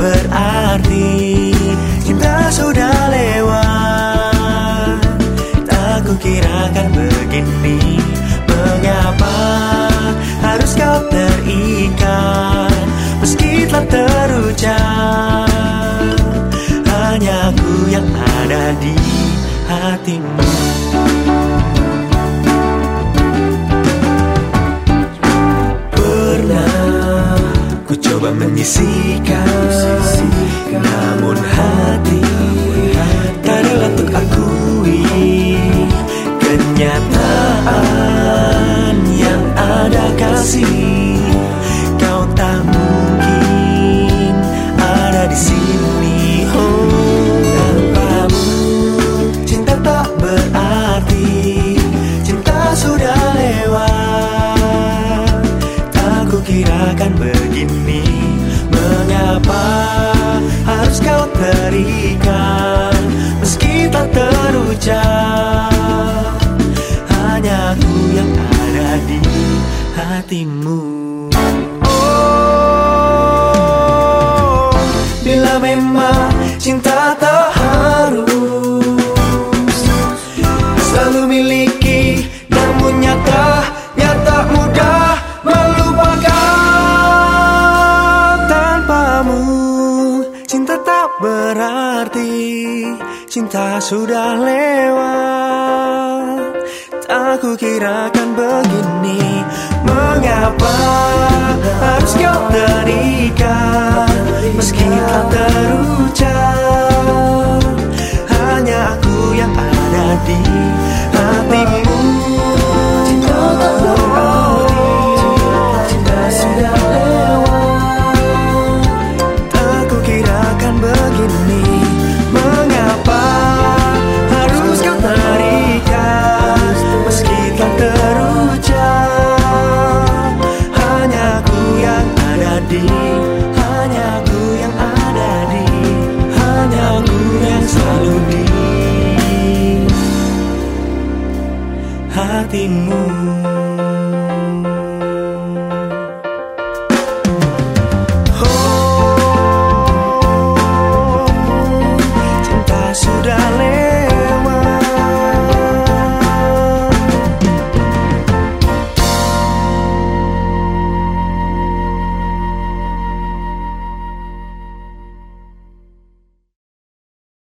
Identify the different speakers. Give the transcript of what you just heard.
Speaker 1: berarti Cinta sudah lewat. Tak kukirakan begini. Mengapa harus kau terikat? Meski telah terucap Hanya aku yang ada di hatimu ku coba menyisikan. Namun hati Tak kukirakan begini. Mengapa harus kau terikat? Meski tak terucap Hanya aku yang ada di hatimu. Oh, bila memang cinta tak harus Selalu miliki berarti Cinta sudah lewat. Tak kukirakan begini. Mengapa hatimu.